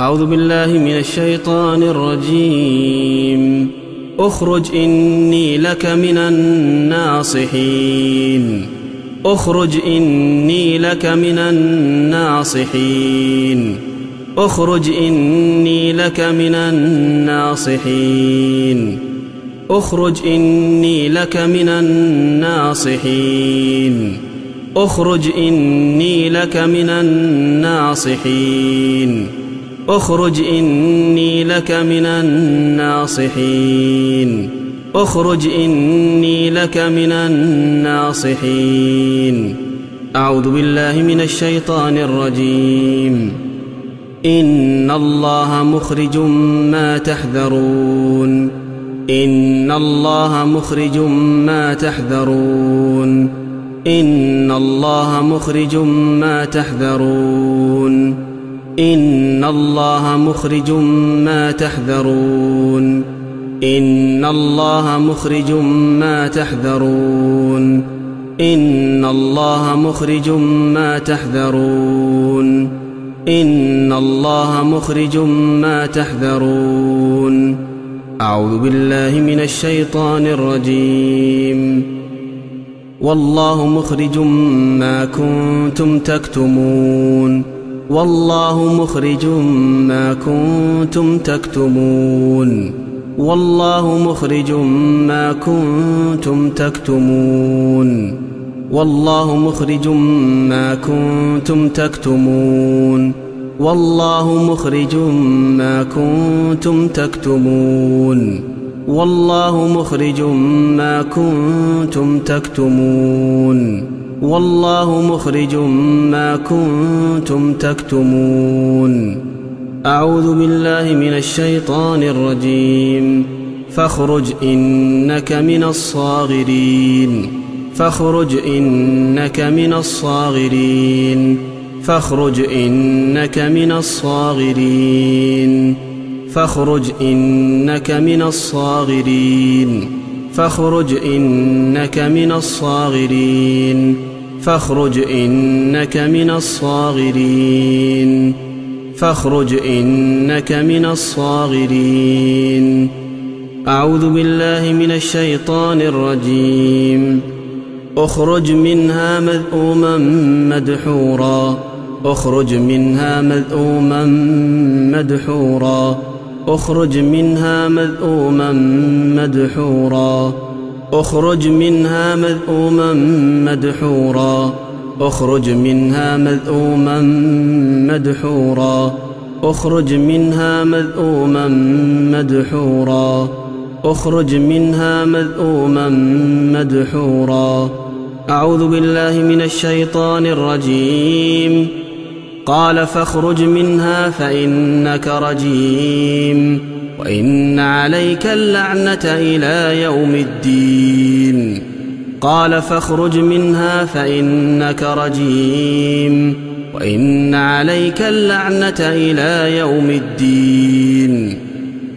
أعوذ بالله من الشيطان الرجيم. أخرج إني لك من الناصحين. أخرج إني لك من الناصحين. أخرج إني لك من الناصحين. أخرج إني لك من الناصحين. أخرج إني لك من الناصحين. أخرج إني لك من الناصحين. أخرج إني لك من الناصحين. أعوذ بالله من الشيطان الرجيم. إن الله مخرج ما تحذرون. إن الله مخرج ما تحذرون. إن الله مخرج ما تحذرون. إن الله مخرج ما تحذرون. إن الله مخرج ما تحذرون. إن الله مخرج ما تحذرون. إن الله مخرج ما تحذرون. أعوذ بالله من الشيطان الرجيم. والله مخرج ما كنتم تكتمون. والله مخرج ما كنتم تكتمون. والله مخرج ما كنتم تكتمون. والله مخرج ما كنتم تكتمون. والله مخرج ما كنتم تكتمون. والله مخرج ما كنتم تكتمون. والله مخرج ما كنتم تكتمون. أعوذ بالله من الشيطان الرجيم. فاخرج إنك من الصاغرين. فاخرج إنك من الصاغرين. فاخرج إنك من الصاغرين. فاخرج إنك من الصاغرين. فاخرج إنك من الصاغرين. فاخرج إنك من الصاغرين. فاخرج إنك من الصاغرين. أعوذ بالله من الشيطان الرجيم. أخرج منها مذءوما مدحورا. أخرج منها مذءوما مدحورا. أخرج منها مذءوما مدحورا. اخرج منها مذءوما مدحورا. اخرج منها مذءوما مدحورا. اخرج منها مذءوما مدحورا. اخرج منها مذءوما مدحورا. أعوذ بالله من الشيطان الرجيم. قال فاخرج منها فإنك رجيم. وإن عليك اللعنة إلى يوم الدين. قال فاخرج منها فإنك رجيم. وإن عليك اللعنة إلى يوم الدين.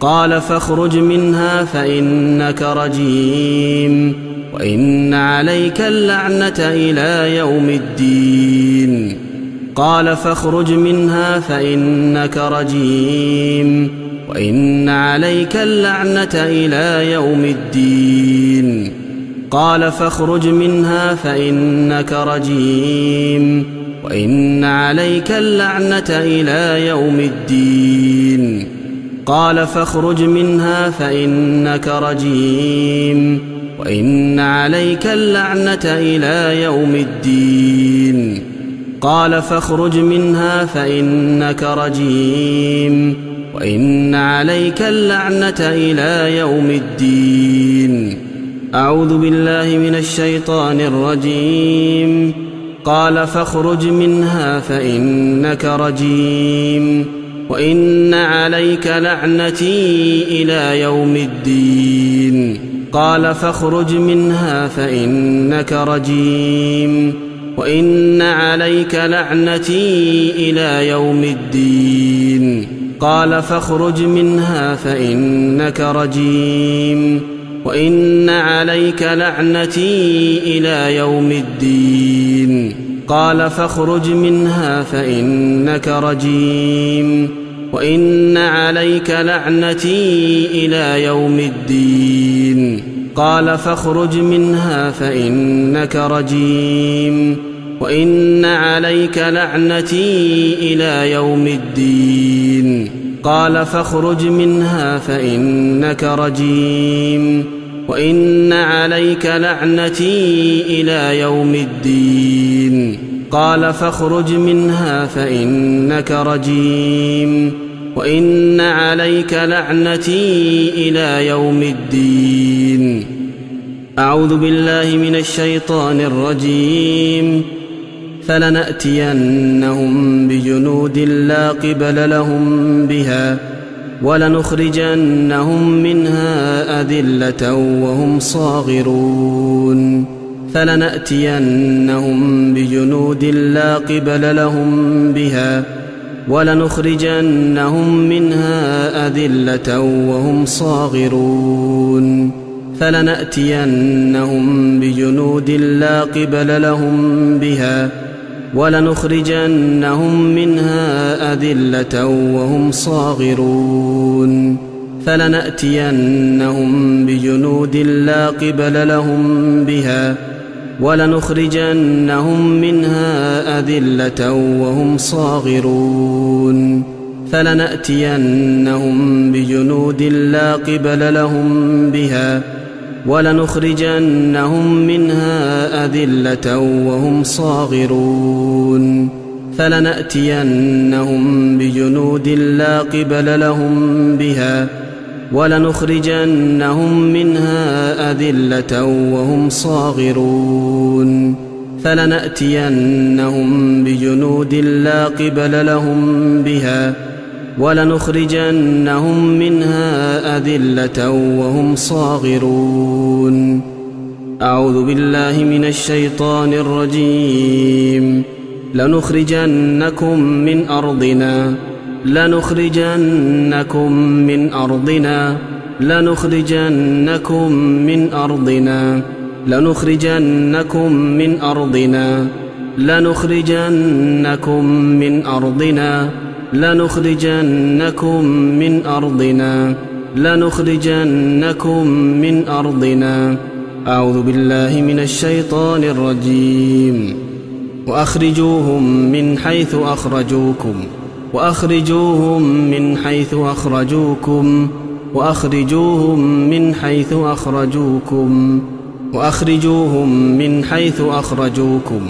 قال فاخرج منها فإنك رجيم. وإن عليك اللعنة إلى يوم الدين. قال فاخرج منها فإنك رجيم. وإن عليك اللعنة إلى يوم الدين. قال فاخرج منها فإنك رجيم. وإن عليك اللعنة إلى يوم الدين. قال فاخرج منها فإنك رجيم. وإن عليك اللعنة إلى يوم الدين. قال فاخرج منها فإنك رجيم. وإن عليك اللعنة إلى يوم الدين. أعوذ بالله من الشيطان الرجيم. قال فاخرج منها فإنك رجيم. وإن عليك لعنتي إلى يوم الدين. قال فاخرج منها فإنك رجيم. وإن عليك لعنتي إلى يوم الدين. قال فاخرج منها فإنك رجيم وإن عليك لعنتي إلى يوم الدين. قال فاخرج منها فإنك رجيم وإن عليك لعنتي إلى يوم الدين. قال فاخرج منها فإنك رجيم. وإن عليك لعنتي إلى يوم الدين. قال فاخرج منها فإنك رجيم. وإن عليك لعنتي إلى يوم الدين. قال فاخرج منها فإنك رجيم. وإن عليك لعنتي إلى يوم الدين. أعوذ بالله من الشيطان الرجيم. فلنأتينهم بجنود لا قبل لهم بها ولنخرجنهم منها أذلة وهم صاغرون فلنأتينهم بجنود لا قبل لهم بها ولنخرجنهم منها أذلة وهم صاغرون فلنأتينهم بجنود لا قبل لهم بها ولنخرجنهم منها أذلة وهم صاغرون. فلنأتينهم بجنود لا قبل لهم بها ولنخرجنهم منها أذلة وهم صاغرون. فلنأتينهم بجنود لا قبل لهم بها ولنخرجنهم منها أذلة وهم صاغرون فلنأتينهم بجنود لا قبل لهم بها ولنخرجنهم منها أذلة وهم صاغرون فلنأتينهم بجنود لا قبل لهم بها ولنخرجنهم منها أذلة وهم صاغرون. أعوذ بالله من الشيطان الرجيم. لنخرجنكم من أرضنا. لنخرجنكم من أرضنا. لنخرجنكم من أرضنا. لنخرجنكم من أرضنا. لنخرجنكم من أرضنا. لنخرجنكم من أرضنا لنخرجنكم من أرضنا. أعوذ بالله من الشيطان الرجيم. وأخرجوهم من حيث أخرجوكم. وأخرجوهم من حيث أخرجوكم. وأخرجوهم من حيث أخرجوكم. وأخرجوهم من حيث أخرجوكم.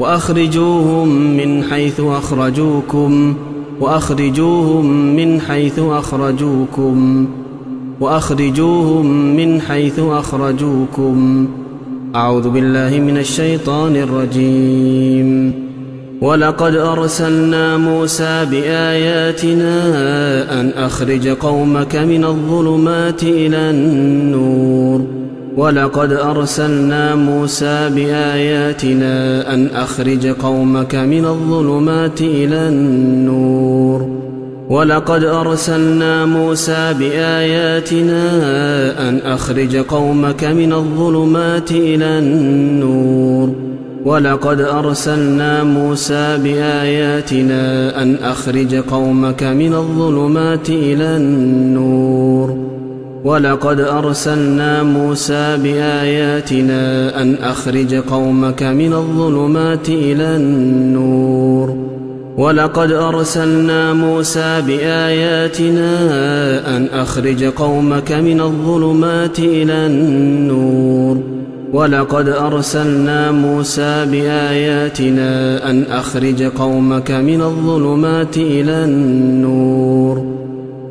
وأخرجوهم من حيث أخرجوكم. وأخرجوهم من حيث أخرجوكم وأخرجوهم من حيث أخرجوكم. أعوذ بالله من الشيطان الرجيم. ولقد أرسلنا موسى بآياتنا أن أخرج قومك من الظلمات إلى النور. ولقد أرسلنا موسى بآياتنا أن أخرج قومك من الظلمات إلى النور. ولقد أرسلنا موسى بآياتنا أن أخرج قومك من الظلمات إلى النور. ولقد أرسلنا موسى بآياتنا أن أخرج قومك من الظلمات إلى النور. ولقد أرسلنا موسى بآياتنا أن أخرج قومك من الظلمات إلى النور. ولقد أرسلنا موسى بآياتنا أن أخرج قومك من الظلمات إلى النور. ولقد أرسلنا موسى بآياتنا أن أخرج قومك من الظلمات إلى النور.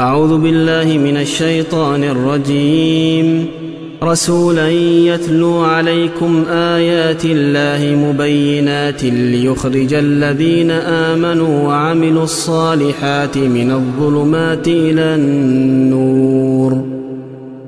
أعوذ بالله من الشيطان الرجيم. رسولا يتلو عليكم آيات الله مبينات ليخرج الذين آمنوا وعملوا الصالحات من الظلمات إلى النور.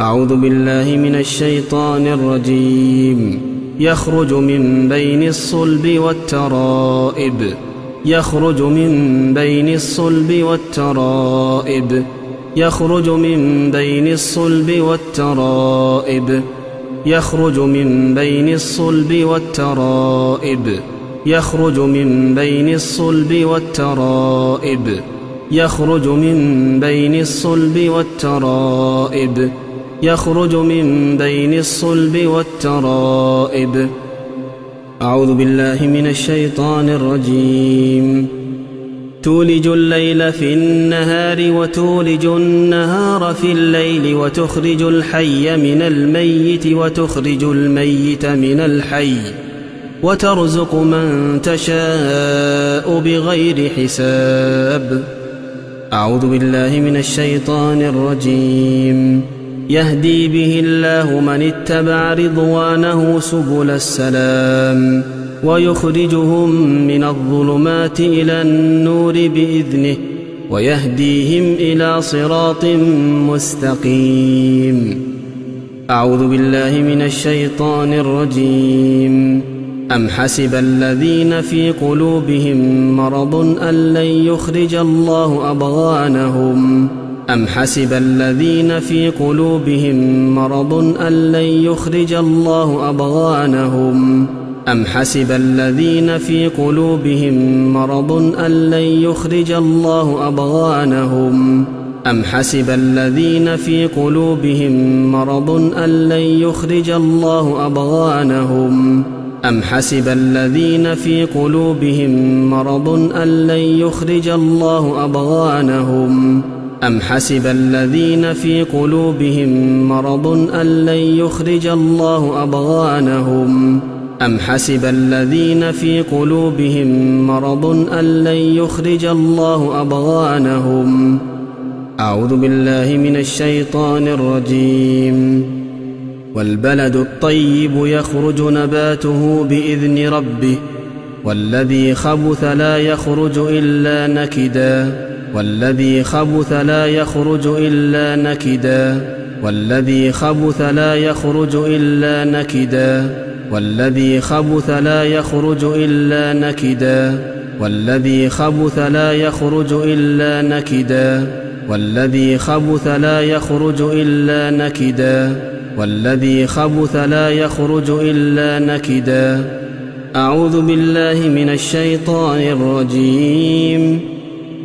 أعوذ بالله من الشيطان الرجيم. يخرج من بين الصلب والترائب. يخرج من بين الصلب والترائب. يخرج من بين الصلب والترائب. يخرج من بين الصلب والترائب. يخرج من بين الصلب والترائب. يخرج من بين الصلب والترائب. يخرج من بين الصلب والترائب. أعوذ بالله من الشيطان الرجيم. تولج الليل في النهار وتولج النهار في الليل وتخرج الحي من الميت وتخرج الميت من الحي وترزق من تشاء بغير حساب. أعوذ بالله من الشيطان الرجيم. يهدي به الله من اتبع رضوانه سبل السلام ويخرجهم من الظلمات إلى النور بإذنه ويهديهم إلى صراط مستقيم. أعوذ بالله من الشيطان الرجيم. أم حسب الذين في قلوبهم مرض أن لن يخرج الله أضغانهم أم حسب الذين في قلوبهم مرض أن لن يخرج الله أضغانهم أم حسب الذين في قلوبهم مرض أن لن يخرج الله أضغانهم أم حسب الذين في قلوبهم مرض أن لن يخرج الله أضغانهم أم حسب الذين في قلوبهم مرض أن لن يخرج الله أضغانهم أم حسب الذين في قلوبهم مرض أن لن يخرج الله أضغانهم أم حسب الذين في قلوبهم مرض أن لن يخرج الله أضغانهم أعوذ بالله من الشيطان الرجيم والبلد الطيب يخرج نباته بإذن ربه والذي خبث لا يخرج إلا نكدا والذي خبث لا يخرج إلا نكدا. والذي خبث لا يخرج إلا نكدا. والذي خبث لا يخرج إلا نكدا. والذي خبث لا يخرج إلا نكدا. والذي خبث لا يخرج إلا نكدا. والذي خبث لا يخرج إلا نكدا. أعوذ بالله من الشيطان الرجيم.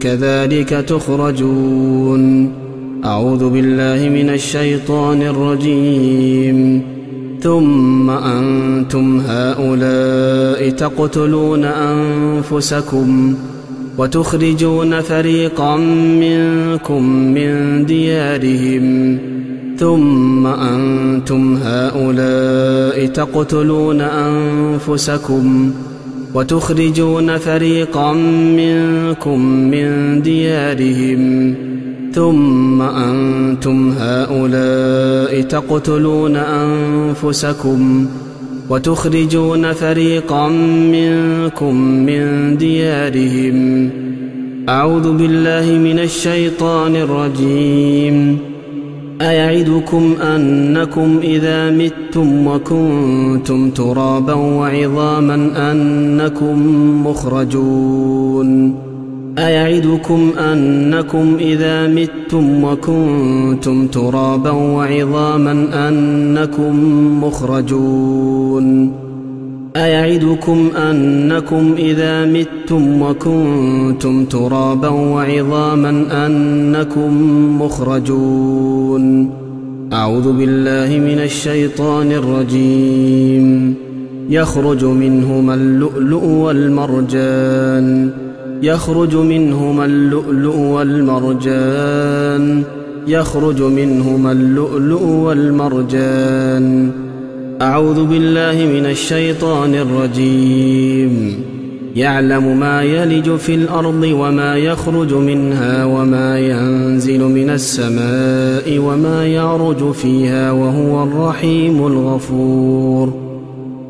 كذلك تخرجون أعوذ بالله من الشيطان الرجيم ثم أنتم هؤلاء تقتلون أنفسكم وتخرجون فريقا منكم من ديارهم ثم أنتم هؤلاء تقتلون أنفسكم وتخرجون فريقا منكم من ديارهم ثم أنتم هؤلاء تقتلون أنفسكم وتخرجون فريقا منكم من ديارهم. أعوذ بالله من الشيطان الرجيم. أيعدكم أنكم إذا متم وكنتم ترابا وعظاما أنكم مخرجون أيعدكم أنكم إذا متم وكنتم ترابا وعظاما أنكم مخرجون أيعدكم أنكم إذا متم وكنتم ترابا وعظاما أنكم مخرجون؟ أعوذ بالله من الشيطان الرجيم. يخرج منهما اللؤلؤ والمرجان. يخرج منهما اللؤلؤ والمرجان. يخرج منهما اللؤلؤ والمرجان. أعوذ بالله من الشيطان الرجيم. يعلم ما يلج في الأرض وما يخرج منها وما ينزل من السماء وما يعرج فيها وهو الرحيم الغفور.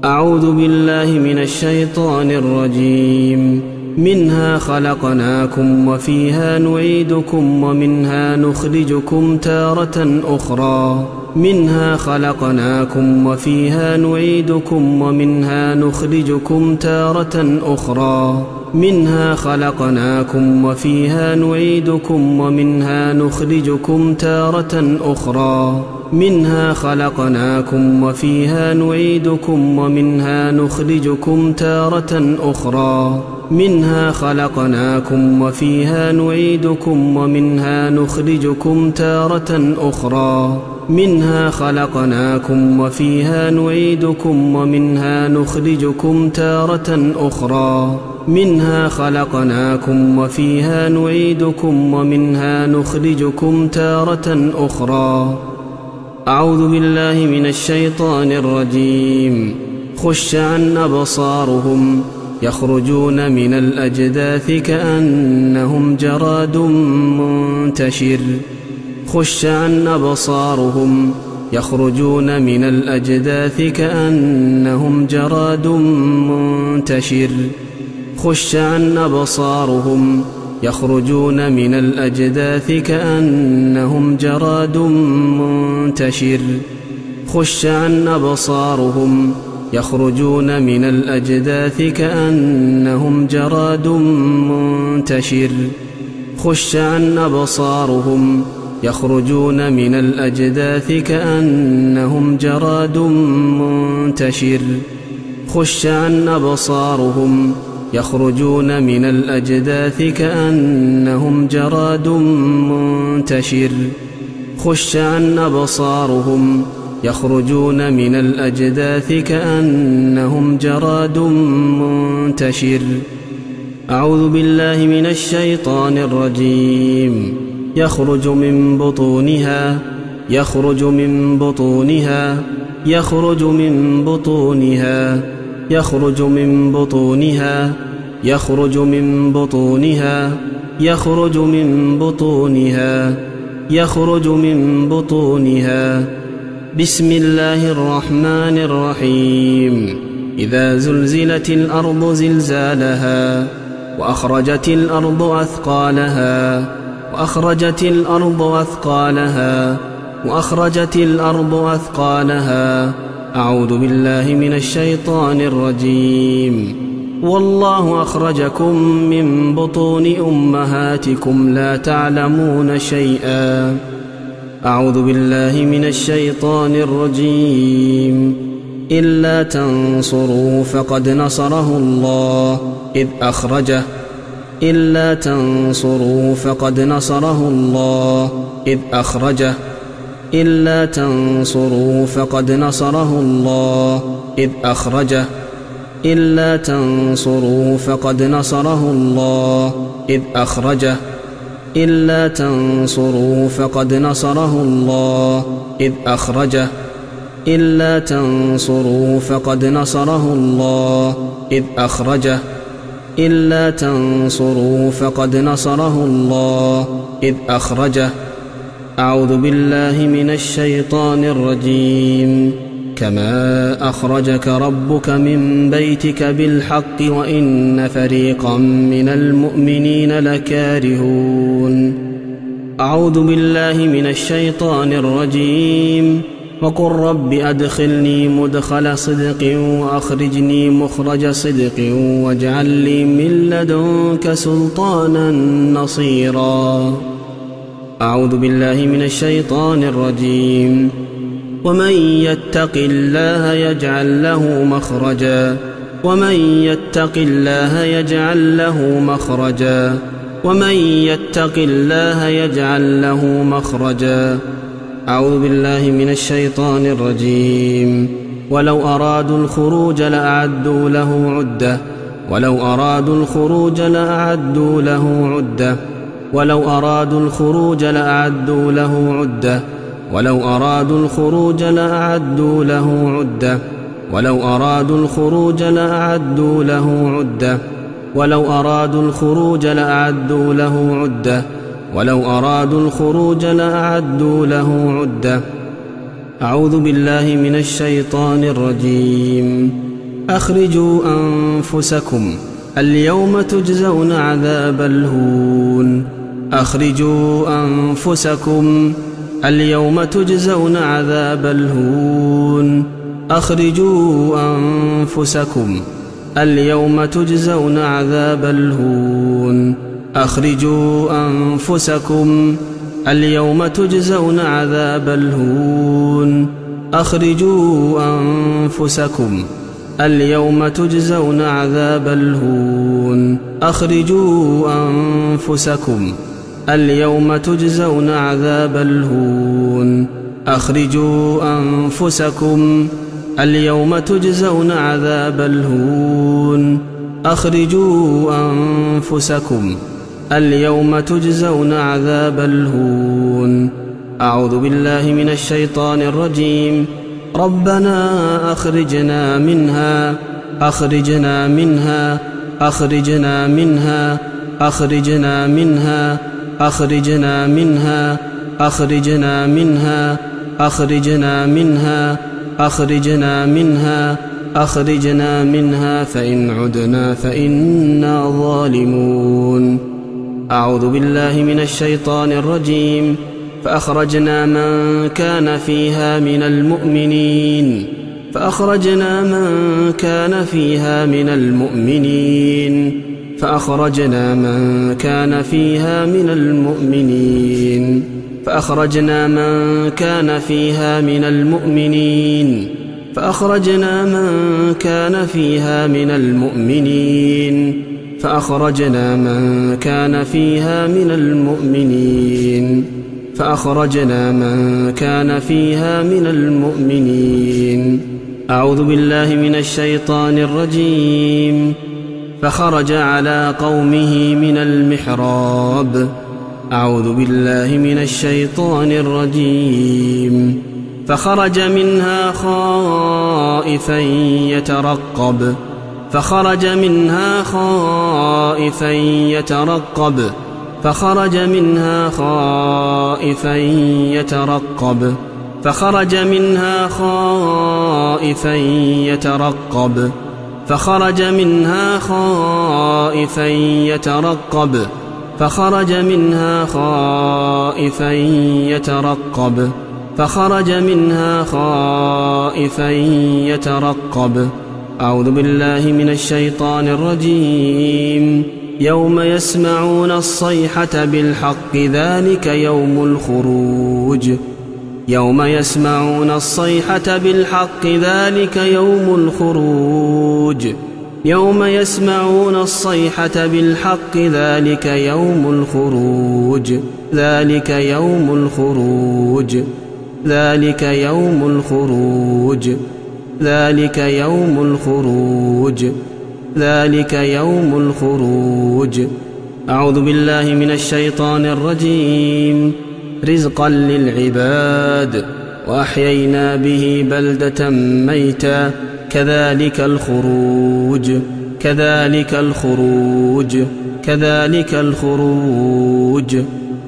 أعوذ بالله من الشيطان الرجيم. منها خلقناكم وفيها نعيدكم ومنها نخرجكم تارة أخرى. منها خلقناكم وفيها نعيدكم ومنها نخرجكم تارة أخرى. منها خلقناكم وفيها نعيدكم ومنها نخرجكم تارة أخرى. منها خلقناكم وفيها نعيدكم ومنها نخرجكم تارة أخرى. منها خلقناكم وفيها نعيدكم ومنها نخرجكم تارة أخرى. منها خلقناكم وفيها نعيدكم ومنها نخرجكم تارة أخرى. منها خلقناكم وفيها نعيدكم ومنها نخرجكم تارة أخرى. أعوذ بالله من الشيطان الرجيم. خش عن أبصارهم يخرجون من الأجداث كأنهم جراد منتشر. خش عن أبصارهم يخرجون من الأجداث كأنهم جراد منتشر. خش عن أبصارهم يخرجون من الأجداث كأنهم جراد منتشر. خش عن أبصارهم يخرجون من الأجداث كأنهم جراد منتشر. خش عن أبصارهم يخرجون من الأجداث كأنهم جراد منتشر. خش عن أبصارهم. يخرجون من الأجداث كأنهم جراد منتشر. خش عن أبصارهم. يخرجون من الأجداث كأنهم جراد منتشر. أعوذ بالله من الشيطان الرجيم. يخرج من بطونها يخرج من بطونها يخرج من بطونها يخرج من بطونها يخرج من بطونها يخرج من بطونها يخرج من بطونها. بسم الله الرحمن الرحيم. إذا زلزلت الأرض زلزالها وأخرجت الأرض أثقالها. وأخرجت الأرض أثقالها وأخرجت الأرض أثقالها. أعوذ بالله من الشيطان الرجيم. والله أخرجكم من بطون أمهاتكم لا تعلمون شيئا. أعوذ بالله من الشيطان الرجيم. إلا تنصروا فقد نصره الله. إذ أخرجه إلا تنصروا فقد نصره الله. إذ أخرجه. إلا تنصروا فقد نصره الله. إذ أخرجه. إلا تنصروا فقد نصره الله. إذ أخرجه. إلا تنصروا فقد نصره الله. إذ أخرجه. إلا تنصروا فقد نصره الله. إذ أخرجه. إلا تنصروا فقد نصره الله إذ أخرجه. أعوذ بالله من الشيطان الرجيم. كما أخرجك ربك من بيتك بالحق وإن فريقا من المؤمنين لكارهون. أعوذ بالله من الشيطان الرجيم. وقل رب أدخلني مدخل صدق وأخرجني مخرج صدق واجعل لي من لدنك سلطانا نصيرا. أعوذ بالله من الشيطان الرجيم. ومن يتق الله يجعل له مخرجا. ومن يتق الله يجعل له مخرجا. ومن يتق الله يجعل له مخرجا. أعوذ بالله من الشيطان الرجيم. ولو أرادوا الخروج لأعدوا له عدة. ولو أرادوا الخروج لأعدوا له عدة. ولو أرادوا الخروج لأعدوا له عدة. ولو أرادوا الخروج لأعدوا له عدة. ولو أرادوا الخروج لأعدوا له عدة. ولو أرادوا الخروج لأعدوا له عدة. ولو أرادوا الخروج لأعدوا له عدة. أعوذ بالله من الشيطان الرجيم. أخرجوا أنفسكم اليوم تجزون عذاب الهون. أخرجوا أنفسكم اليوم تجزون عذاب الهون. أخرجوا أنفسكم اليوم تجزون عذاب الهون. أخرجوا أنفسكم اليوم تجزون عذاب الهون. أخرجوا أنفسكم اليوم تجزون عذاب الهون. أخرجوا أنفسكم اليوم تجزون عذاب الهون. أخرجوا أنفسكم اليوم تجزون عذاب الهون. أخرجوا أنفسكم اليوم تجزون عذاب الهون. أعوذ بالله من الشيطان الرجيم. ربنا أخرجنا منها أخرجنا منها أخرجنا منها أخرجنا منها أخرجنا منها أخرجنا منها أخرجنا منها أخرجنا منها أخرجنا منها فإن عدنا فإنا ظالمون. أعوذ بالله من الشيطان الرجيم. فأخرجنا من كان فيها من المؤمنين. فأخرجنا من كان فيها من المؤمنين. فأخرجنا من كان فيها من المؤمنين. فأخرجنا من كان فيها من المؤمنين. فأخرجنا من كان فيها من المؤمنين. فأخرجنا من كان فيها من المؤمنين. فأخرجنا من كان فيها من المؤمنين. أعوذ بالله من الشيطان الرجيم. فخرج على قومه من المحراب. أعوذ بالله من الشيطان الرجيم. فخرج منها خائفا يترقب. فخرج منها خائفا يترقب. فخرج منها خائفا يترقب. فخرج منها خائفا يترقب. فخرج منها خائفا يترقب. فخرج منها خائفا يترقب. فخرج منها خائفا يترقب. أعوذ بالله من الشيطان الرجيم. يوم يسمعون الصيحة بالحق ذلك يوم الخروج. يوم يسمعون الصيحة بالحق ذلك يوم الخروج. يوم يسمعون الصيحة بالحق ذلك يوم الخروج. ذلك يوم الخروج. ذلك يوم الخروج. ذلك يوم الخروج. ذلك يوم الخروج. أعوذ بالله من الشيطان الرجيم. رزقا للعباد. وأحيينا به بلدة ميتا. كذلك الخروج. كذلك الخروج. كذلك الخروج.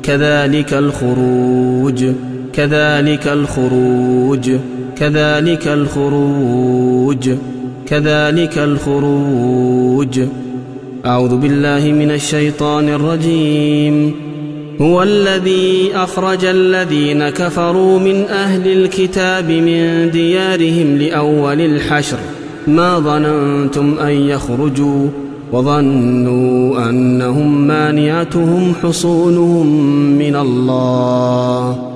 كذلك الخروج. كذلك الخروج. كذلك الخروج كذلك الخروج. أعوذ بالله من الشيطان الرجيم. هو الذي أخرج الذين كفروا من أهل الكتاب من ديارهم لأول الحشر. ما ظننتم أن يخرجوا وظنوا أنهم مانعتهم حصونهم من الله.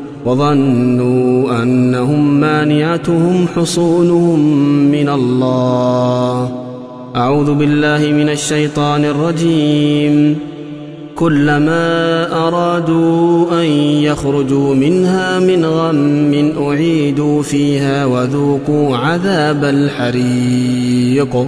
وظنوا أنهم مانعتهم حصونهم من الله. أعوذ بالله من الشيطان الرجيم. كلما أرادوا أن يخرجوا منها من غم أعيدوا فيها وذوقوا عذاب الحريق.